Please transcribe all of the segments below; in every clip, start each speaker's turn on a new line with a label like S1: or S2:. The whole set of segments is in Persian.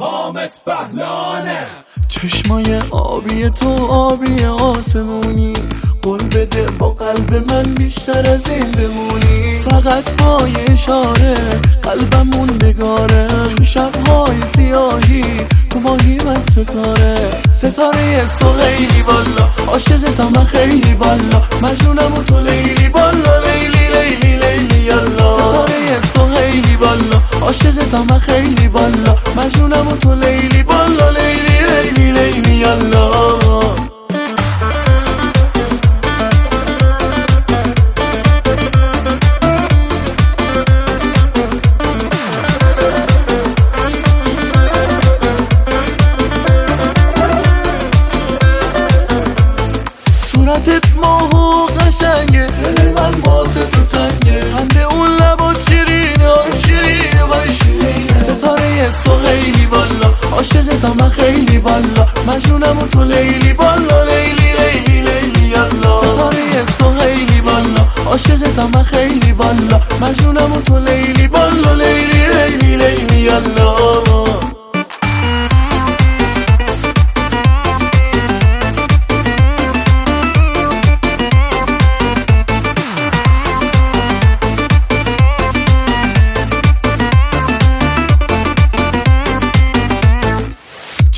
S1: حامد بهلانه.
S2: چشمای آبی تو آبی آسمونی. قول بده با قلب من بیشتر از این بمونی. فقط با اشاره قلبمون بگاره تو شبهای سیاهی تو ماهی من ستاره. ستاره سو خیلی والا عاشقتم خیلی والا. مجنونم و تو لیلی والا. عاشقتم خیلی والا. مجنونم و تو لیلی والا لیلی لیلی لیلی یالا. صورتت ماه و قشنگه. دل من واسه تو تنگه. خیلی والا مجنونم تو لیلی والا لیلی لیلی لیلی یالا ستاره خیلی والا عاشقتم من خیلی والا مجنونم تو لیلی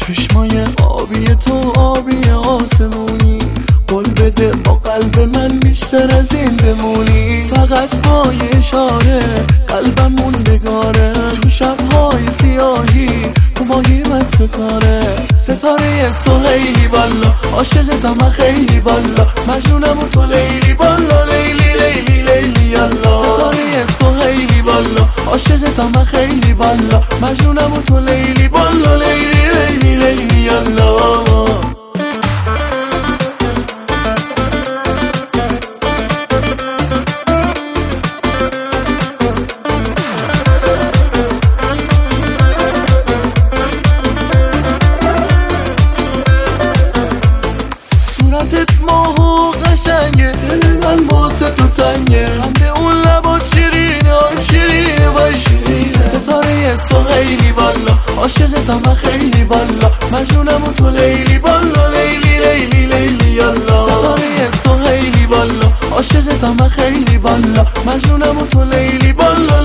S2: چشمای آبی تو آبی آسمونی. قول بده با قلب من بیشتر از این بمونی. فقط با اشاره قلبمون بگاره تو شبهای سیاهی تو ماهی من ستاره. ستاره سو خیلی والا عاشقتم خیلی والا. مجنونم تو لیلی والا. لیلی لیلی لیلی یالا. ستاره سو خیلی والا عاشقتم خیلی والا. مجنونم تو لیلی والا. لیلی ستاره سو خیلی والا. عاشقتم خیلی والا. مجنونم تو لیلی والا. لیلی لیلی لیلی یالا. ستاره سو خیلی والا. عاشقتم خیلی والا. مجنونم تو لیلی والا.